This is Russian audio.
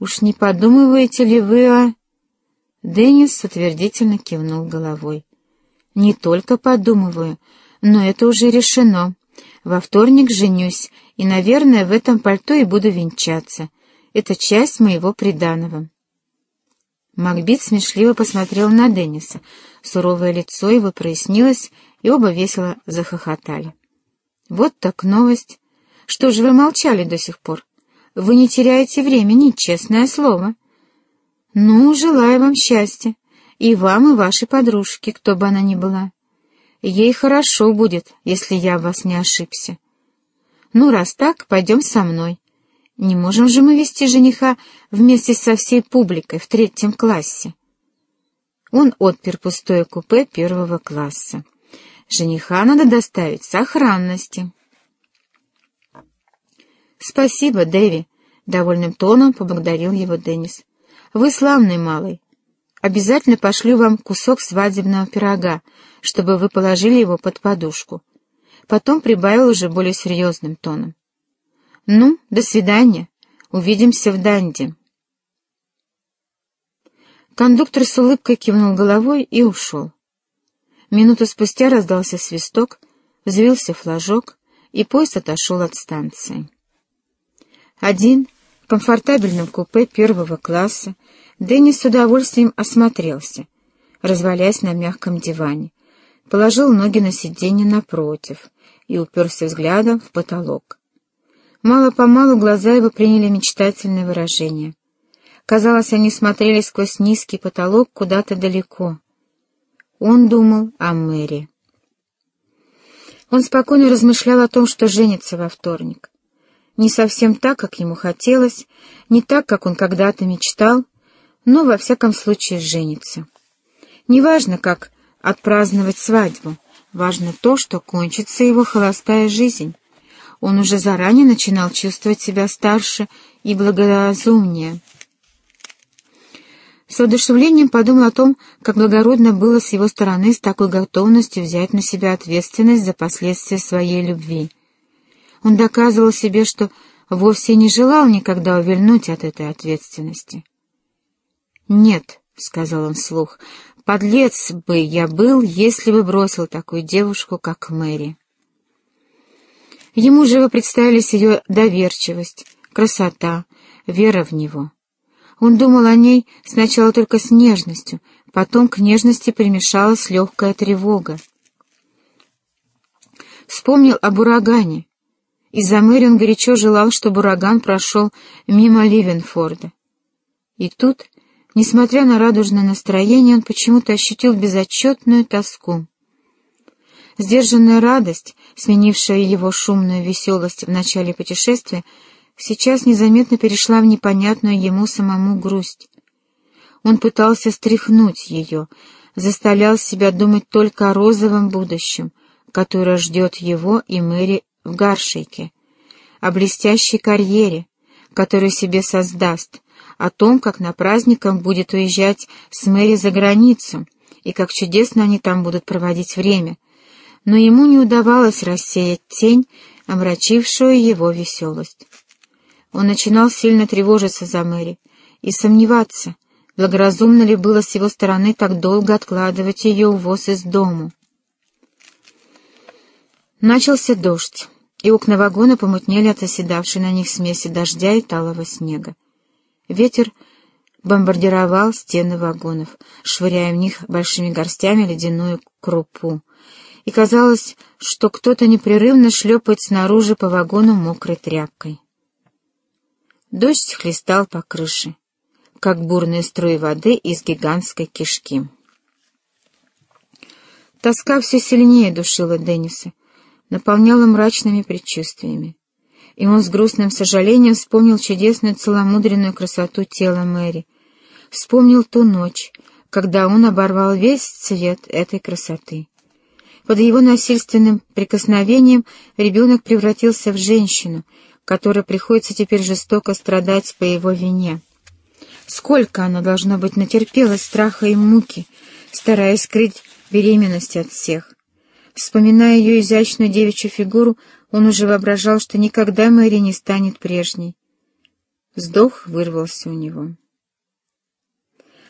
«Уж не подумываете ли вы о...» Деннис утвердительно кивнул головой. «Не только подумываю, но это уже решено. Во вторник женюсь, и, наверное, в этом пальто и буду венчаться. Это часть моего приданого». Макбит смешливо посмотрел на Денниса. Суровое лицо его прояснилось, и оба весело захохотали. «Вот так новость! Что же вы молчали до сих пор? Вы не теряете времени, честное слово!» «Ну, желаю вам счастья, и вам, и вашей подружке, кто бы она ни была. Ей хорошо будет, если я в вас не ошибся. Ну, раз так, пойдем со мной. Не можем же мы вести жениха вместе со всей публикой в третьем классе». Он отпер пустое купе первого класса. Жениха надо доставить с сохранности. «Спасибо, Дэви», — довольным тоном поблагодарил его Деннис. «Вы славный малый. Обязательно пошлю вам кусок свадебного пирога, чтобы вы положили его под подушку». Потом прибавил уже более серьезным тоном. «Ну, до свидания. Увидимся в Данди». Кондуктор с улыбкой кивнул головой и ушел. Минуту спустя раздался свисток, взвился флажок, и поезд отошел от станции. Один, в комфортабельном купе первого класса, Деннис с удовольствием осмотрелся, развалясь на мягком диване, положил ноги на сиденье напротив и уперся взглядом в потолок. Мало-помалу глаза его приняли мечтательное выражение. Казалось, они смотрели сквозь низкий потолок куда-то далеко — он думал о Мэри. Он спокойно размышлял о том, что женится во вторник. Не совсем так, как ему хотелось, не так, как он когда-то мечтал, но во всяком случае женится. Неважно, как отпраздновать свадьбу, важно то, что кончится его холостая жизнь. Он уже заранее начинал чувствовать себя старше и благоразумнее. С воодушевлением подумал о том, как благородно было с его стороны с такой готовностью взять на себя ответственность за последствия своей любви. Он доказывал себе, что вовсе не желал никогда увильнуть от этой ответственности. «Нет», — сказал он вслух, — «подлец бы я был, если бы бросил такую девушку, как Мэри». Ему живо представились ее доверчивость, красота, вера в него — он думал о ней сначала только с нежностью, потом к нежности примешалась легкая тревога. Вспомнил об урагане. Из-за Мэри он горячо желал, чтобы ураган прошел мимо Ливенфорда. И тут, несмотря на радужное настроение, он почему-то ощутил безотчетную тоску. Сдержанная радость, сменившая его шумную веселость в начале путешествия, сейчас незаметно перешла в непонятную ему самому грусть. Он пытался стряхнуть ее, заставлял себя думать только о розовом будущем, которое ждет его и Мэри в Гаршейке, о блестящей карьере, которую себе создаст, о том, как на праздником будет уезжать с Мэри за границу, и как чудесно они там будут проводить время. Но ему не удавалось рассеять тень, омрачившую его веселость. Он начинал сильно тревожиться за Мэри и сомневаться, благоразумно ли было с его стороны так долго откладывать ее увоз из дому. Начался дождь, и окна вагона помутнели от оседавшей на них смеси дождя и талого снега. Ветер бомбардировал стены вагонов, швыряя в них большими горстями ледяную крупу, и казалось, что кто-то непрерывно шлепает снаружи по вагону мокрой тряпкой. Дождь хлестал по крыше, как бурные струи воды из гигантской кишки. Тоска все сильнее душила Денниса, наполняла мрачными предчувствиями. И он с грустным сожалением вспомнил чудесную целомудренную красоту тела Мэри, вспомнил ту ночь, когда он оборвал весь цвет этой красоты. Под его насильственным прикосновением ребенок превратился в женщину, которой приходится теперь жестоко страдать по его вине. Сколько она, должно быть, натерпелась страха и муки, стараясь скрыть беременность от всех. Вспоминая ее изящную девичью фигуру, он уже воображал, что никогда Мэри не станет прежней. Вздох вырвался у него.